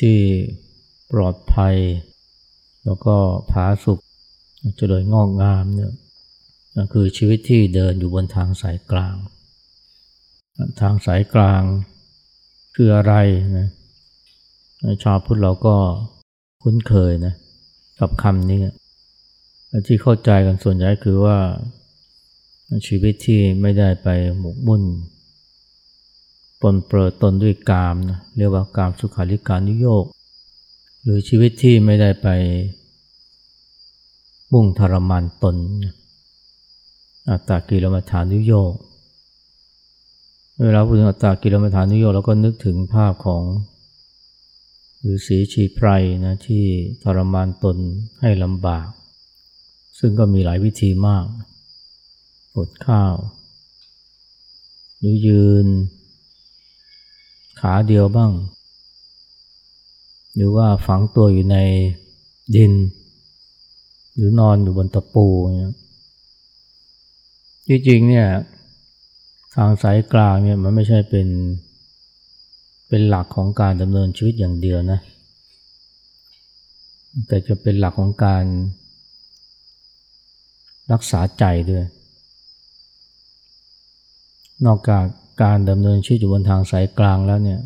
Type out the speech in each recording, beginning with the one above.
ที่ปลอดภัย แล้วก็ผาสุกเจริญงอกงามเนี่ยคือชีวิตที่เดินอยู่บนทางสายกลาง ทางสายกลางคืออะไรนะชาวพุทธเราก็คุ้นเคยนะกับคำนี้ที่เข้าใจกันส่วนใหญ่คือว่าชีวิตที่ไม่ได้ไปหมกมุ่น ปรนเปรอตนด้วยกามนะเรียกว่ากามสุขัลลิกานุโยคหรือชีวิตที่ไม่ได้ไปมุ่งทรมานตน อัตตากิลมัฐานุโยกเวลาพูดถึงอัตตากิลมัฐานุโยกเราก็นึกถึงภาพของหรือสีชีไพรนะที่ทรมานตนให้ลำบาก ซึ่งก็มีหลายวิธีมากอดข้าว หรือยืน ขาเดียวบ้าง หรือว่าฝังตัวอยู่ในดิน หรือนอนอยู่บนตะปูเนี่ยที่จริงเนี่ยทางสายกลางเนี่ยมันไม่ใช่เป็น เป็นหลักของการดำเนินชีวิตอย่างเดียวนะ แต่จะเป็นหลักของการรักษาใจด้วย นอกจาก การดำเนินชีวิตอยู่บนทางสายกลางแล้วเนี่ย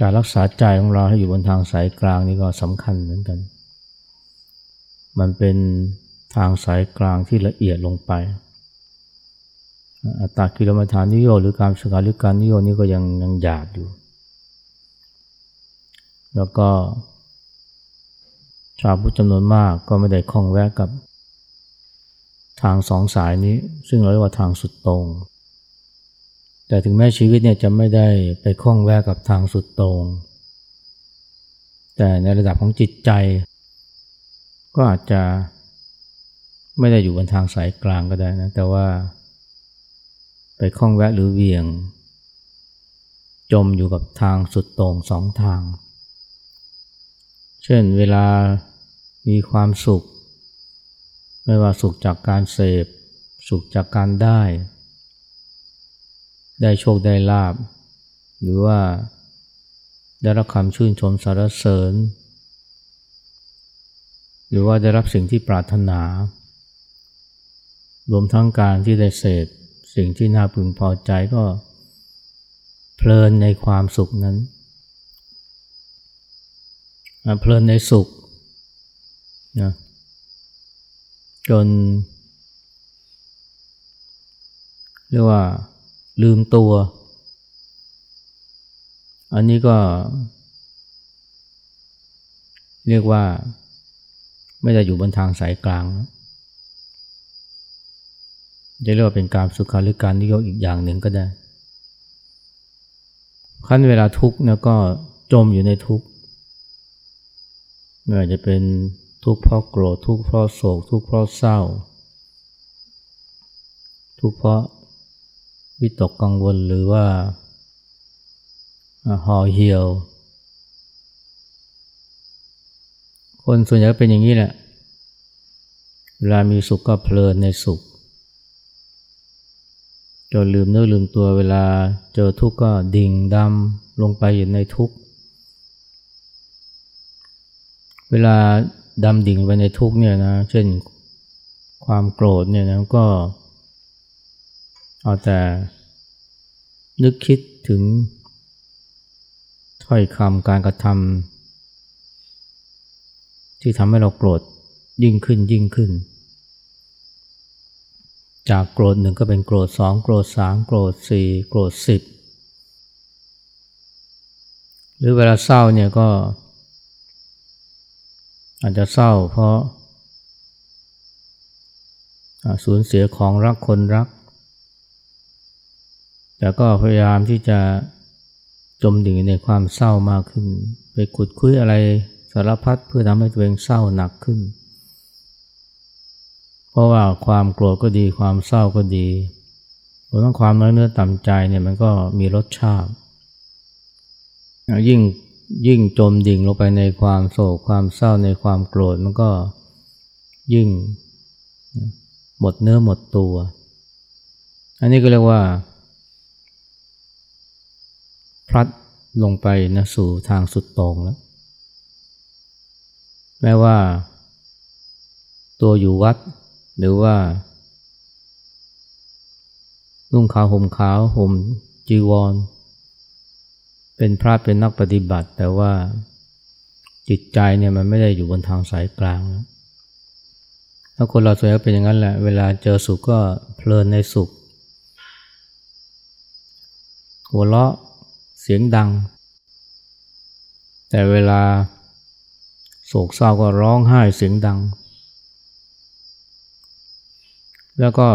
การรักษาใจของเราให้อยู่บนทางสายกลางนี่ก็สำคัญเหมือนกัน มันเป็นทางสายกลางที่ละเอียดลงไป อัตตากิลมัฐานนิโยหรือการสกาลิการนิโยนี่ก็ยังยังหยาบอยู่ แล้วก็ชาวพุทธจำนวนมากก็ไม่ได้คล้องแวะกับ ทางสองสายนี้ ซึ่งเราเรียกว่าทางสุดตรง แต่ถึงแม้ชีวิตเนี่ยจะไม่ได้ไปคล้องแวะกับทางสุดตรง แต่ในระดับของจิตใจ ก็อาจจะไม่ได้อยู่บนทางสายกลางก็ได้นะ แต่ว่า ไปคล้องแวะหรือเวียง จมอยู่กับทางสุดตรงสองทาง เช่นเวลามีความสุข ไม่ว่าสุขจากการเสพ สุขจากการได้ ได้โชคได้ลาบ หรือว่าได้รับคำชื่นชมสรรเสริญ หรือว่าได้รับสิ่งที่ปรารถนา รวมทั้งการที่ได้เสพสิ่งที่น่าพึงพอใจก็เพลินในความสุขนั้น เพลินในสุขนะ จน เรียกว่าลืมตัว อันนี้ก็ เรียกว่า ไม่ได้อยู่บนทางสายกลางจะเรียกว่าเป็นการสุขาหรือการนิยมอีกอย่างหนึ่งก็ได้ขั้นเวลาทุกข์นี่ยก็จมอยู่ในทุกข์ไม่ว่าจะเป็น ทุกข์เพราะโกรธทุกข์เพราะโศก ทุกข์เพราะเศร้า ทุกข์เพราะวิตกกังวลหรือว่าห่อเหี่ยว คนส่วนใหญ่เป็นอย่างนี้แหละเวลามีสุขก็เพลินในสุขจนลืมเนื้อลืมตัวเวลาเจอทุกข์ก็ดิ่งดำลงไปอยู่ในทุกข์ เวลา ดำดิ่งไปในทุกเนี่ยนะ เช่นความโกรธเนี่ยนะก็ เอาแต่นึกคิดถึงถ้อยคำการกระทำที่ทำให้เราโกรธยิ่งขึ้นยิ่งขึ้น จากโกรธหนึ่งก็เป็นโกรธสองโกรธสามโกรธสี่โกรธสิบหรือเวลาเศร้าเนี่ยก็ อาจจะเศร้าเพราะสูญเสียของรักคนรัก แต่ก็พยายามที่จะจมดิ่งในความเศร้ามากขึ้น ไปขุดคุยอะไรสารพัดเพื่อทำให้ตัวเองเศร้าหนักขึ้น เพราะว่าความโกรธก็ดีความเศร้าก็ดีรวมทั้งความน้อยเนื้อต่ำใจเนี่ยมันก็มีรสชาติยิ่ง ยิ่งจมดิ่งลงไปในความโศกความเศร้าในความโกรธมันก็ยิ่งหมดเนื้อหมดตัว อันนี้ก็เรียกว่า พลัดลงไปนะสู่ทางสุดตรงแล้ว แม้ว่า ตัวอยู่วัด หรือว่านุ่งขาวห่มขาวห่มจีวร เป็นพระเป็นนักปฏิบัติ แต่ว่าจิตใจเนี่ยมันไม่ได้อยู่บนทางสายกลางแล้วถ้าคนเราส่วนใหญ่เป็นอย่างนั้นแหละ เวลาเจอสุขก็เพลินในสุข หัวเราะเสียงดัง แต่เวลาโศกเศร้าก็ร้องไห้เสียงดัง แล้วก็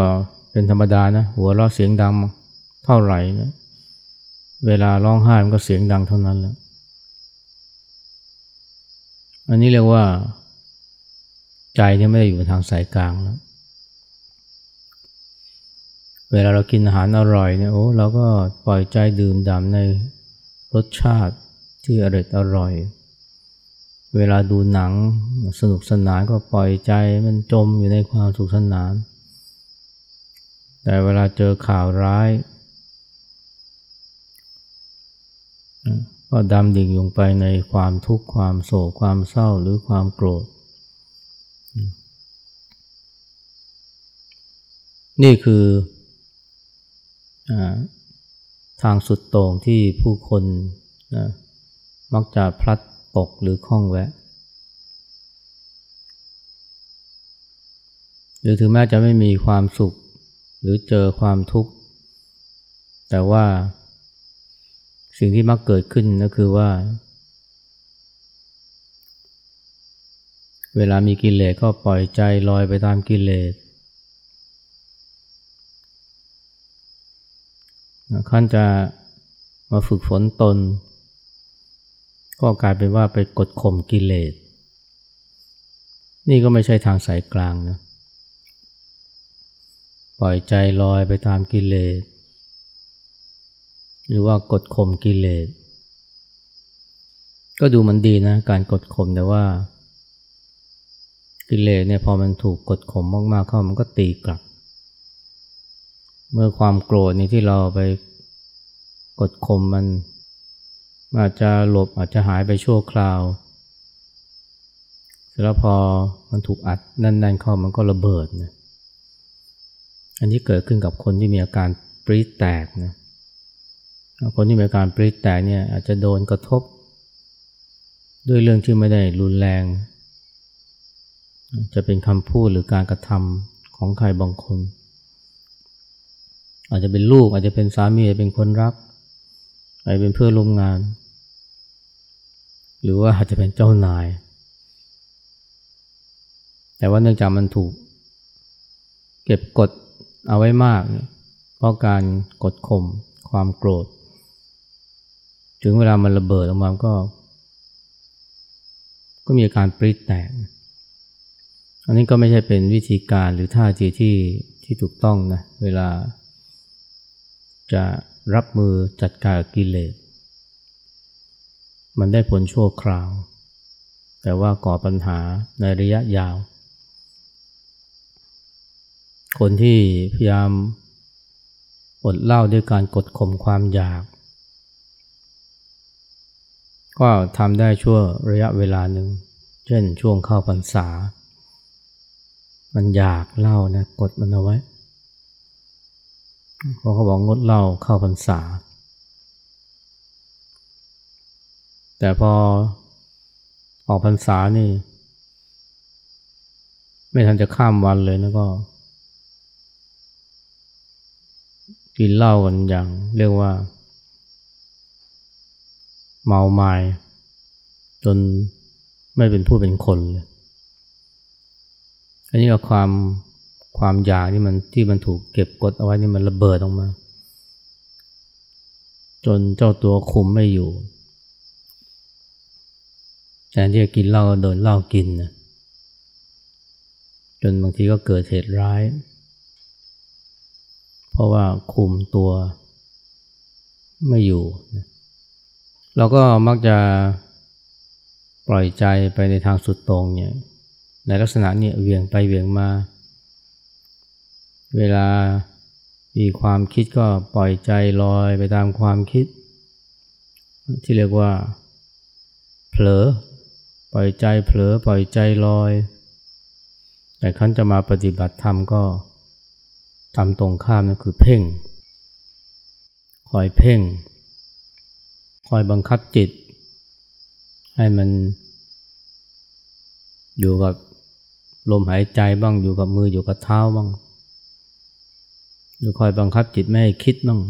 เป็นธรรมดานะ หัวเราะเสียงดังเท่าไหร่นะ เวลาร้องไห้มันก็เสียงดังเท่านั้นแหละ อันนี้เรียกว่า ใจที่ไม่ได้อยู่ทางสายกลางแล้ว เวลาเรากินอาหารอร่อยเนี่ยโอ้เราก็ปล่อยใจดื่มด่ำในรสชาติที่อร่อยอร่อย เวลาดูหนังสนุกสนานก็ปล่อยใจมันจมอยู่ในความสุขสนาน แต่เวลาเจอข่าวร้าย ก็ดำดิ่งลงไปในความทุกข์ความโศกความเศร้าหรือความโกรธ นี่คืออทางสุดโต่งที่ผู้คนนะมักจะพลัดตกหรือคล้องแวะ หรือถึงแม้จะไม่มีความสุข หรือเจอความทุกข์ แต่ว่า สิ่งที่มักเกิดขึ้นก็คือว่า เวลามีกิเลสก็ปล่อยใจลอยไปตามกิเลสขั้นจะมาฝึกฝนตน ก็กลายเป็นว่าไปกดข่มกิเลส นี่ก็ไม่ใช่ทางสายกลางนะ ปล่อยใจลอยไปตามกิเลส หรือว่ากดข่มกิเลส ก็ดูมันดีนะ การกดข่มแต่ว่า กิเลสเนี่ยพอมันถูกกดข่มมากๆเข้ามันก็ตีกลับ เมื่อความโกรธนี่ที่เราไปกดข่มมันอาจจะหลบอาจจะหายไปชั่วคราว เสร็จแล้วพอมันถูกอัดแน่นๆเข้ามันก็ระเบิดนะอันนี้เกิดขึ้นกับคนที่มีอาการปรีแตกนะ คนที่มีการปริแตกเนี่ยอาจจะโดนกระทบ ด้วยเรื่องที่ไม่ได้รุนแรง จะเป็นคำพูดหรือการกระทำของใครบางคน อาจจะเป็นลูกอาจจะเป็นสามีอาจจะเป็นคนรักอาจจะเป็นเพื่อนร่วมงาน หรือว่าอาจจะเป็นเจ้านาย แต่ว่าเนื่องจากมันถูก เก็บกดเอาไว้มาก เพราะการกดข่มความโกรธ ถึงเวลามันระเบิดออกมาก็ ก็มีอาการปริแตก อันนี้ก็ไม่ใช่เป็นวิธีการหรือท่าทีที่ที่ถูกต้องนะ เวลา จะรับมือจัดการกิเลส มันได้ผลชั่วคราว แต่ว่าก่อปัญหาในระยะยาว คนที่พยายามอดเล่าด้วยการกดข่มความอยาก ก็ทำได้ชั่วระยะเวลาหนึ่ง เช่นช่วงเข้าพรรษา มันอยากเล่านะกดมันเอาไว้เพราะเขาบอกงดเล่าเข้าพรรษา แต่พอออกพรรษานี่ ไม่ทันจะข้ามวันเลยนะก็กินเหล้ากันอย่างเรียกว่า เมาไมา้จนไม่เป็นผู้เป็นคนเลยอันนี้ก็ความความอยากที่มันที่มันถูกเก็บกดเอาไว้นี่มันระเบิดออกมา จนเจ้าตัวคุมไม่อยู่แทนที่จะกินเหล้าก็โดนเหล้ากินนะจนบางทีก็เกิดเหตุร้าย เพราะว่าคุมตัวไม่อยู่นะ เราก็มักจะปล่อยใจไปในทางสุดตรงเนี่ยในลักษณะเนี่ยเวียงไปเวียงมา เวลามีความคิดก็ปล่อยใจลอยไปตามความคิด ที่เรียกว่า เผลอ ปล่อยใจเผลอปล่อยใจลอย แต่ขั้นจะมาปฏิบัติธรรมก็ทำตรงข้ามนั่นคือเพ่ง คอยเพ่ง คอยบังคับจิต ให้มัน อยู่กับลมหายใจบ้างอยู่กับมืออยู่กับเท้าบ้างหรือคอยบังคับจิตไม่ให้คิดบ้าง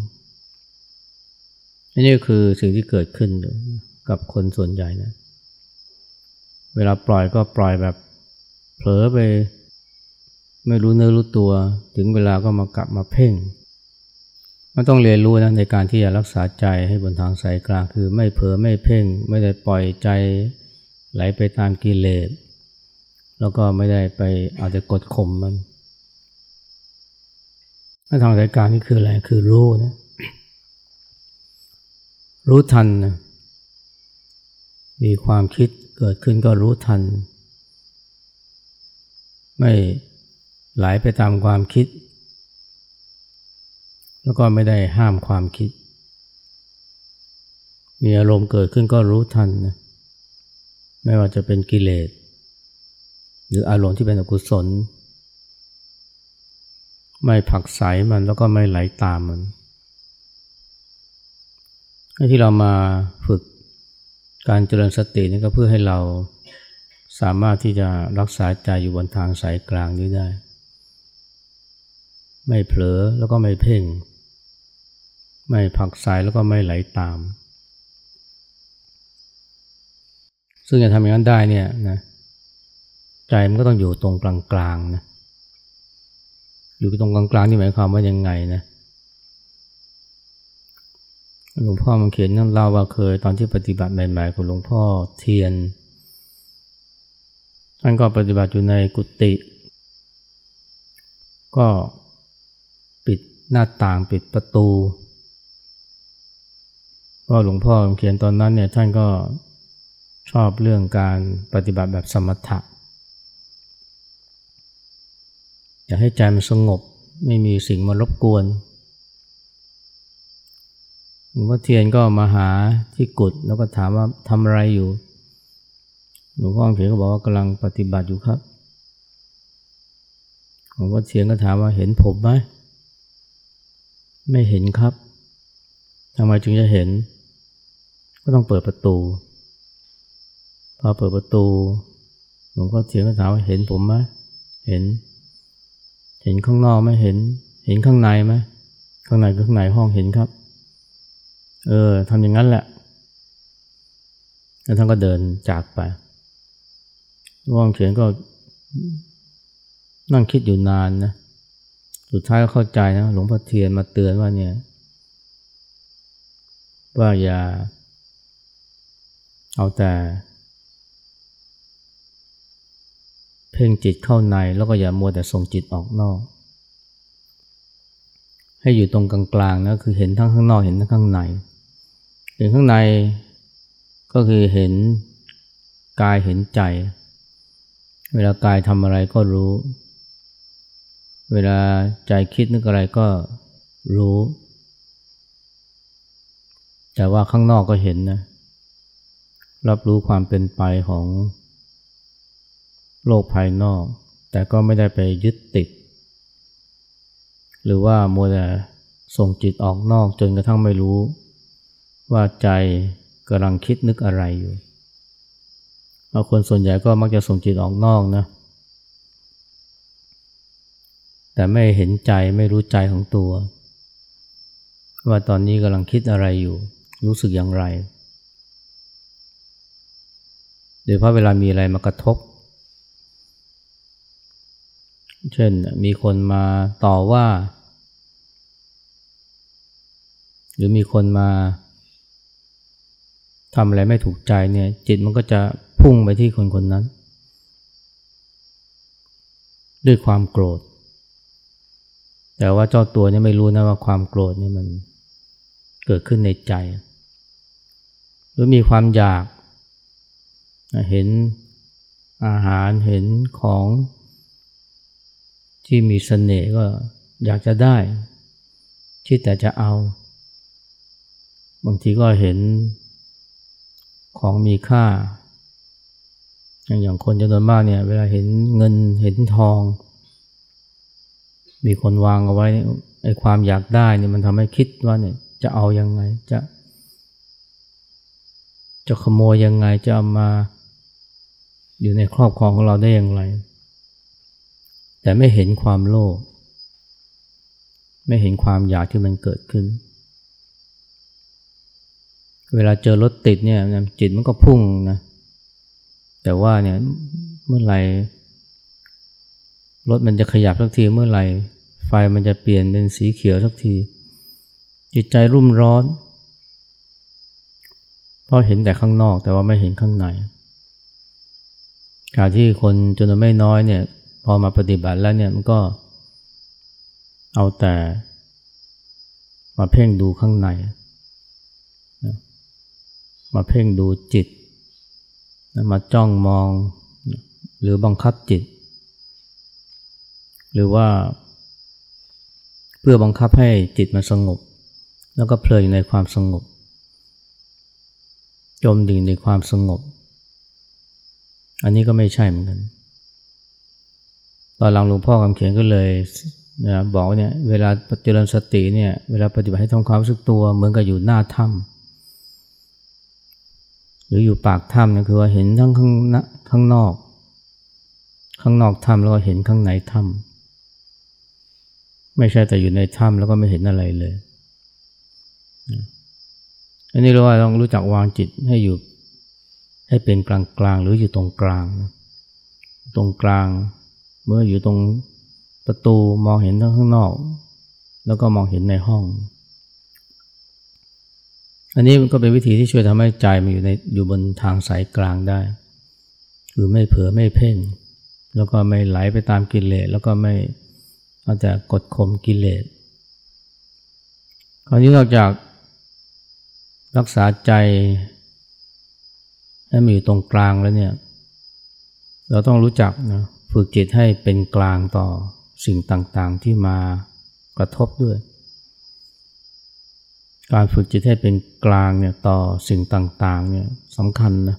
นี่คือสิ่งที่เกิดขึ้นกับคนส่วนใหญ่นะเวลาปล่อยก็ปล่อยแบบเผลอไป ไม่รู้เนื้อรู้ตัว ถึงเวลาก็มากลับมาเพ่ง มันต้องเรียนรู้นะในการที่จะรักษาใจให้บนทางสายกลางคือไม่เผลอไม่เพ่ง ไม่ได้ปล่อยใจไหลไปตามกิเลส แล้วก็ไม่ได้ไปอาจจะกดข่มมันทางสายกลางนี่คืออะไรคือรู้นะรู้ทันนะมีความคิดเกิดขึ้นก็รู้ทัน ไม่ไหลไปตามความคิด แล้วก็ไม่ได้ห้ามความคิด มีอารมณ์เกิดขึ้นก็รู้ทันนะไม่ว่าจะเป็นกิเลส หรืออารมณ์ที่เป็นอกุศล ไม่ผักใสมันแล้วก็ไม่ไหลาตามมันที่เรามาฝึกการเจริญสตินี่ก็เพื่อให้เราสามารถที่จะรักษาใจอยู่บนทางสายกลางนี้ได้ ไม่เผลอแล้วก็ไม่เพ่ง ไม่ผักสายแล้วก็ไม่ไหลตาม ซึ่งจะทำอย่างนั้นได้เนี่ยนะใจมันก็ต้องอยู่ตรงกลางๆนะอยู่ตรงกลางๆนี่หมายความว่ายังไงนะหลวงพ่อมันเขียนนั่นเล่าว่าเคยตอนที่ปฏิบัติใหม่ๆของหลวงพ่อเทียนท่านก็ปฏิบัติอยู่ในกุฏิก็ปิดหน้าต่างปิดประตู พราะหลวงพ่อเขียนตอนนั้นเนี่ยท่านก็ชอบเรื่องการปฏิบัติแบบสมถะอยากให้ใจมันสงบไม่มีสิ่งมารบกวนหลวงพ่อเทียนก็มาหาที่กุฏแล้วก็ถามว่าทำอะไรอยู่หลวงพ่อเขียนก็บอกว่ากำลังปฏิบัติอยู่ครับหลวงพ่อเทียนก็ถามว่าเห็นผมไหมไม่เห็นครับทำไมจึงจะเห็น ก็ต้องเปิดประตู พอเปิดประตูหลวงพ่อเทียนก็ถามว่าเห็นผมไหมเห็น เห็นข้างนอกไหมเห็น เห็นข้างในไหมข้างในข้างในห้องเห็นครับ เออทำอย่างนั้นแหละแล้วท่านก็เดินจากไปว่างเขียนก็นั่งคิดอยู่นานนะ สุดท้ายก็เข้าใจนะ หลวงพ่อเทียนมาเตือนว่าเนี่ย ว่าอย่า เอาแต่ เพ่งจิตเข้าในแล้วก็อย่ามัวแต่ส่งจิตออกนอก ให้อยู่ตรงกลางๆนะคือเห็นทั้งข้างนอกเห็นทั้งข้างในเห็นข้างในก็คือเห็นกายเห็นใจ เวลากายทำอะไรก็รู้ เวลาใจคิดนึกอะไรก็รู้ แต่ว่าข้างนอกก็เห็นนะ รับรู้ความเป็นไปของโลกภายนอก แต่ก็ไม่ได้ไปยึดติด หรือว่ามัวแต่ส่งจิตออกนอกจนกระทั่งไม่รู้ ว่าใจกำลังคิดนึกอะไรอยู่บางคนส่วนใหญ่ก็มักจะส่งจิตออกนอกนะแต่ไม่เห็นใจไม่รู้ใจของตัว ว่าตอนนี้กำลังคิดอะไรอยู่ รู้สึกอย่างไร โดยเพราะเวลามีอะไรมากระทบ เช่นมีคนมาต่อว่า หรือมีคนมาทำอะไรไม่ถูกใจเนี่ย จิตมันก็จะพุ่งไปที่คนคนนั้น ด้วยความโกรธ แต่ว่าเจ้าตัวเนี่ยไม่รู้นะว่าความโกรธนี่มันเกิดขึ้นในใจ หรือมีความอยาก เห็นอาหารเห็นของที่มีสเสน่ห์ก็อยากจะได้คิดแต่จะเอา บางทีก็เห็นของมีค่า อย่างอย่างคนจำนวนมากเนี่ย เวลาเห็นเงินเห็นทอง มีคนวางเอาไว้ไอ้ความอยากได้เนี่ยมันทำให้คิดว่าเนี่ยจะเอายังไงจะ จะขโมยยังไงจะเอามา อยู่ในครอบครองของเราได้อย่างไร แต่ไม่เห็นความโลภไม่เห็นความอยากที่มันเกิดขึ้น เวลาเจอรถติดเนี่ยจิตมันก็พุ่งนะแต่ว่าเนี่ยเมื่อไหร่รถมันจะขยับสักทีเมื่อไหร่ ไฟมันจะเปลี่ยนเป็นสีเขียวสักที จิตใจรุ่มร้อน เพราะเห็นแต่ข้างนอกแต่ว่าไม่เห็นข้างใน การที่คนจนไม่น้อยเนี่ย พอมาปฏิบัติแล้วเนี่ยมันก็เอาแต่มาเพ่งดูข้างใน มาเพ่งดูจิต มาจ้องมองหรือบังคับจิต หรือว่า เพื่อบังคับให้จิตมันสงบ แล้วก็เพลินในความสงบ จมดิ่งในความสงบ อันนี้ก็ไม่ใช่เหมือนกัน ตอนหลังหลวงพ่อคำเขียนก็เลยนะบอกเนี่ยเวลาเจริญสติเนี่ยเวลาปฏิบัติให้ทำความรู้สึกตัวเหมือนกับอยู่หน้าถ้ำหรืออยู่ปากถ้ำเนี่ยคือว่าเห็นทั้งข้างข้างนอก ข้างนอกถ้ำแล้วก็เห็นข้างในถ้ำไม่ใช่แต่อยู่ในถ้ำแล้วก็ไม่เห็นอะไรเลยอันนี้เราว่าต้องรู้จักวางจิตให้อยู่ ให้เป็นกลางกลางหรืออยู่ตรงกลางตรงกลาง เมื่ออยู่ตรงประตูมองเห็นข้างนอก แล้วก็มองเห็นในห้อง อันนี้มันก็เป็นวิธีที่ช่วยทำให้ใจมันอยู่ในอยู่บนทางสายกลางได้ คือไม่เผลอไม่เพ่ง แล้วก็ไม่ไหลไปตามกิเลสแล้วก็ไม่อาจจะกดข่มกิเลสคราวนี้นอกจากรักษาใจ ให้มีอยู่ตรงกลางแล้วเนี่ย เราต้องรู้จักนะฝึกจิตให้เป็นกลางต่อสิ่งต่างๆที่มากระทบด้วย การฝึกจิตให้เป็นกลางเนี่ยต่อสิ่งต่างๆเนี่ยสำคัญนะ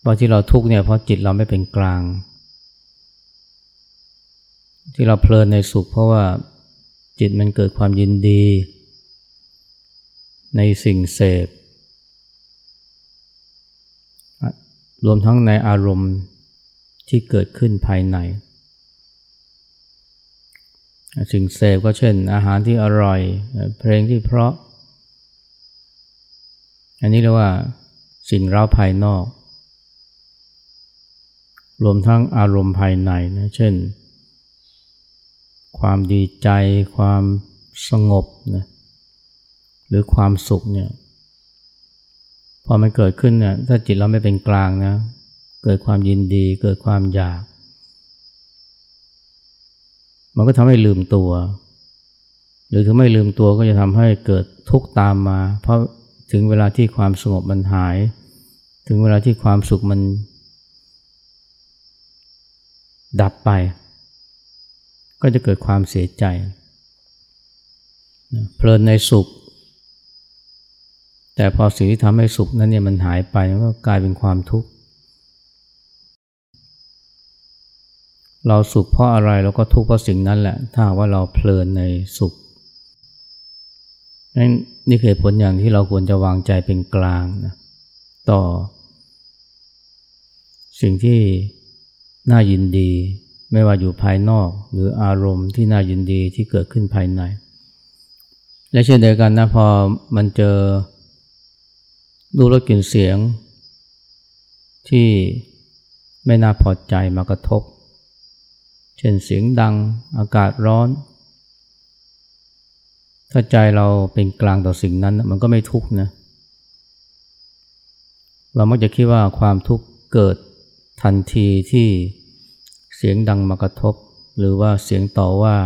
เพราะที่เราทุกเนี่ยเพราะจิตเราไม่เป็นกลาง ที่เราเพลินในสุข เพราะว่าจิตมันเกิดความยินดี ในสิ่งเสพ รวมทั้งในอารมณ์ที่เกิดขึ้นภายใน สิ่งเสพก็เช่น อาหารที่อร่อย เพลงที่เพราะ อันนี้เรียกว่าสิ่งเร้าภายนอก รวมทั้งอารมณ์ภายในนะ เช่น ความดีใจ ความสงบนะ หรือความสุขเนี่ย พอมันเกิดขึ้นเนี่ยถ้าจิตเราไม่เป็นกลางนะ เกิดความยินดี เกิดความอยาก มันก็ทำให้ลืมตัว หรือถ้าไม่ลืมตัวก็จะทำให้เกิดทุกข์ตามมา เพราะถึงเวลาที่ความสงบมันหาย ถึงเวลาที่ความสุขมัน ดับไป ก็จะเกิดความเสียใจเพลินในสุข แต่พอสิ่งที่ทำให้สุขนั้นเนี่ยมันหายไปมันก็กลายเป็นความทุกข์ เราสุขเพราะอะไรเราก็ทุกข์เพราะสิ่งนั้นแหละ ถ้าว่าเราเพลินในสุขนั่นนี่คือผลอย่างที่เราควรจะวางใจเป็นกลางนะต่อ สิ่งที่น่ายินดี ไม่ว่าอยู่ภายนอก หรืออารมณ์ที่น่ายินดีที่เกิดขึ้นภายใน และเช่นเดียวกันนะพอมันเจอ รูปรสกลิ่นเสียง ที่ไม่น่าพอใจมากระทบ เช่นเสียงดังอากาศร้อน ถ้าใจเราเป็นกลางต่อสิ่งนั้นมันก็ไม่ทุกข์นะเรามักจะคิดว่าความทุกข์เกิดทันทีที่เสียงดังมากระทบ หรือว่าเสียงต่อว่า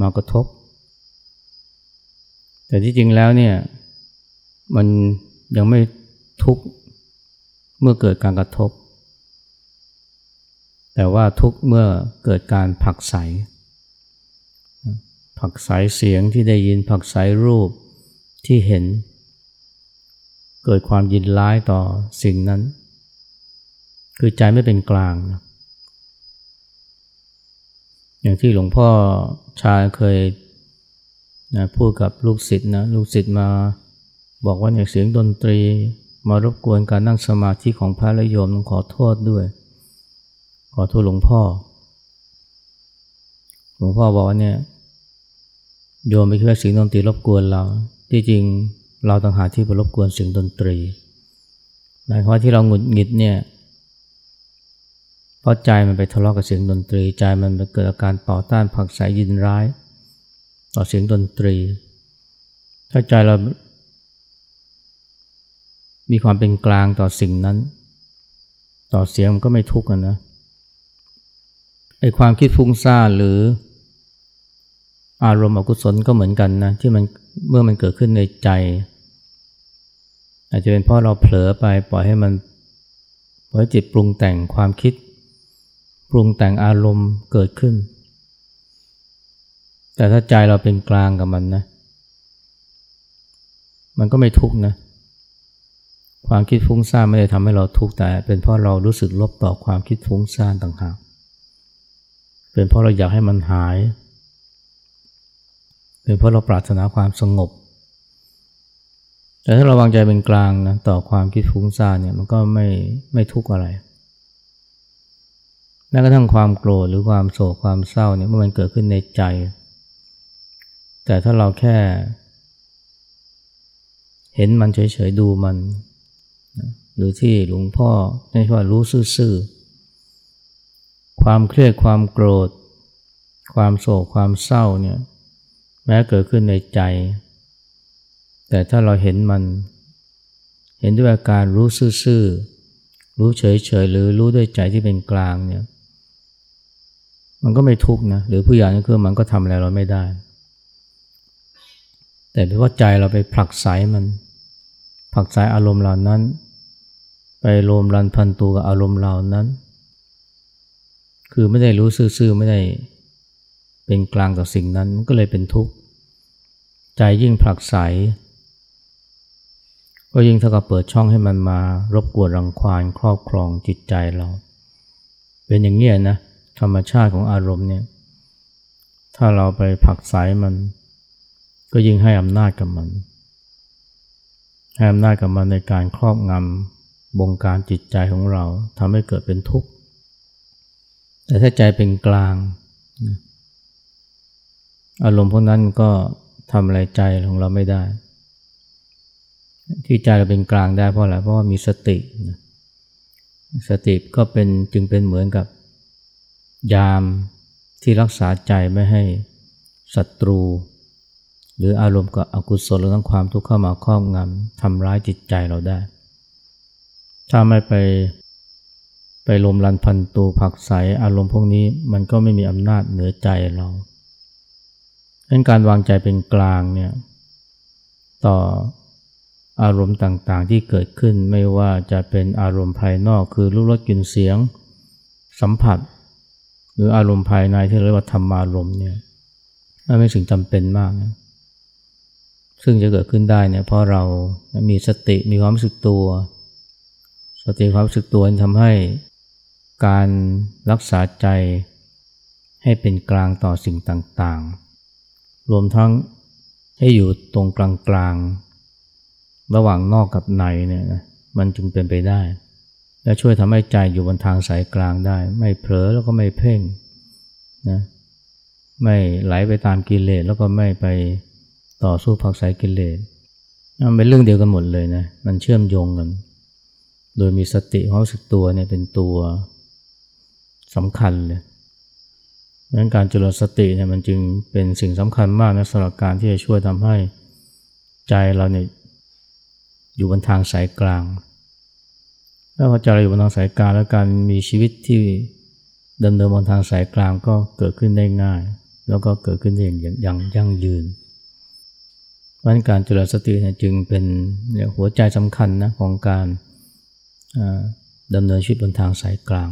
มากระทบ แต่ที่จริงแล้วเนี่ย มันยังไม่ทุกข์เมื่อเกิดการกระทบ แต่ว่าทุกข์เมื่อเกิดการผักใสผักใสเสียงที่ได้ยินผักใสรูปที่เห็น เกิดความยินร้ายต่อสิ่งนั้น คือใจไม่เป็นกลางนะอย่างที่หลวงพ่อชาเคยนะพูดกับลูกศิษย์นะลูกศิษย์มา บอกว่าเนี่ยเสียงดนตรีมารบกวนการนั่งสมาธิของพระและโยมขอโทษด้วย ขอโทษหลวงพ่อ หลวงพ่อบอกว่าเนี่ยโยมไม่คิดว่าเสียงดนตรีรบกวนเรา ที่จริงเราต่างหากที่ไปรบกวนเสียงดนตรีหมายความว่าที่เราหงุดหงิดเนี่ยเพราะใจมันไปทะเลาะกับเสียงดนตรี ใจมันไปเกิดอาการต่อต้านผักใสยินร้าย ต่อเสียงดนตรี ถ้าใจเรา มีความเป็นกลางต่อสิ่งนั้น ต่อเสียงมันก็ไม่ทุกข์นะไอความคิดฟุ้งซ่านหรือ อารมณ์อกุศลก็เหมือนกันนะที่มันเมื่อมันเกิดขึ้นในใจ อาจจะเป็นเพราะเราเผลอไปปล่อยให้มันปล่อยจิตปรุงแต่งความคิด ปรุงแต่งอารมณ์เกิดขึ้น แต่ถ้าใจเราเป็นกลางกับมันนะ มันก็ไม่ทุกข์นะ ความคิดฟุ้งซ่านไม่ได้ทำให้เราทุกข์แต่ เป็นเพราะเรารู้สึกลบต่อความคิดฟุ้งซ่านต่างหากเป็นเพราะเราอยากให้มันหาย เป็นเพราะเราปรารถนาความสงบ แต่ถ้าเราวางใจเป็นกลางนะต่อความคิดฟุ้งซ่านเนี่ยมันก็ไม่ไม่ทุกข์อะไรแม้กระทั่งความโกรธหรือความโศกความเศร้าเนี่ยเมื่อมันเกิดขึ้นในใจ แต่ถ้าเราแค่ เห็นมันเฉยๆดูมัน หรือที่หลวงพ่อใช้ว่ารู้ซื่อๆความเครียดความโกรธ ความโศกความเศร้าเนี่ยแม้เกิดขึ้นในใจ แต่ถ้าเราเห็นมัน เห็นด้วยอาการรู้ซื่อๆรู้เฉยๆหรือรู้ด้วยใจที่เป็นกลางเนี่ยมันก็ไม่ทุกข์นะหรือผู้ใหญ่นี่คือมันก็ทำอะไรเราไม่ได้ แต่เพราะใจเราไปผลักไสมัน ผักไสอารมณ์เหล่านั้น ไปรวมรันพันตัวกับอารมณ์เหล่านั้น คือไม่ได้รู้ซื่อๆไม่ได้เป็นกลางต่อสิ่งนั้นมันก็เลยเป็นทุกข์ใจยิ่งผลักไสก็ยิ่งเท่ากับเปิดช่องให้มันมารบกวนรังควานครอบครองจิตใจเรา เป็นอย่างนี้นะธรรมชาติของอารมณ์เนี่ยถ้าเราไปผลักไสมัน ก็ยิ่งให้อำนาจกับมัน ให้อำนาจกับมันในการครอบงำบงการจิตใจของเราทำให้เกิดเป็นทุกข์ แต่ถ้าใจเป็นกลาง อารมณ์พวกนั้นก็ทำอะไรใจของเราไม่ได้ ที่ใจเราเป็นกลางได้เพราะอะไรเพราะว่ามีสติ สติก็เป็นจึงเป็นเหมือนกับ ยามที่รักษาใจไม่ให้ศัตรู หรืออารมณ์กับอกุศลหรือทั้งความทุกข์เข้ามาครอบงำทำร้ายจิตใจเราได้ ถ้าไม่ไปไปลมรันพันตูผักใสอารมณ์พวกนี้มันก็ไม่มีอำนาจเหนือใจเราดังการวางใจเป็นกลางเนี่ยต่ออารมณ์ต่างๆที่เกิดขึ้นไม่ว่าจะเป็นอารมณ์ภายนอกคือรูปรสกลิ่นเสียง สัมผัส หรืออารมณ์ภายในที่เรียกว่าธรรมารมณ์เนี่ยไม่เป็นสิ่งจำเป็นมากนะ ซึ่งจะเกิดขึ้นได้เนี่ยเพราะเรามีสติมีความรู้สึกตัว สติความรู้สึกตัวทำให้การรักษาใจให้เป็นกลางต่อสิ่งต่างๆ รวมทั้งให้อยู่ตรงกลางๆ ระหว่างนอกกับในเนี่ยนะมันจึงเป็นไปได้ และช่วยทำให้ใจอยู่บนทางสายกลางได้ ไม่เผลอแล้วก็ไม่เพ่งนะไม่ไหลไปตามกิเลสแล้วก็ไม่ไป ต่อสู้ผักสายกิเลสมันเป็นเรื่องเดียวกันหมดเลยนะมันเชื่อมโยงกัน โดยมีสติความรู้สึกตัวเนี่ยเป็นตัวสำคัญเลยดังนั้นการเจริญสติเนี่ยมันจึงเป็นสิ่งสำคัญมากนะสำหรับการที่จะช่วยทำให้ใจเราเนี่ยอยู่บนทางสายกลางแล้วพอใจเราอยู่บนทางสายกลางแล้วการมีชีวิตที่ดำเนินบนทางสายกลางก็เกิดขึ้นได้ง่าย แล้วก็เกิดขึ้นองอย่างยั่งยืน วันการเจริญสติเนี่ยจึงเป็นหัวใจสำคัญนะของการดำเนินชีวิตบนทางสายกลาง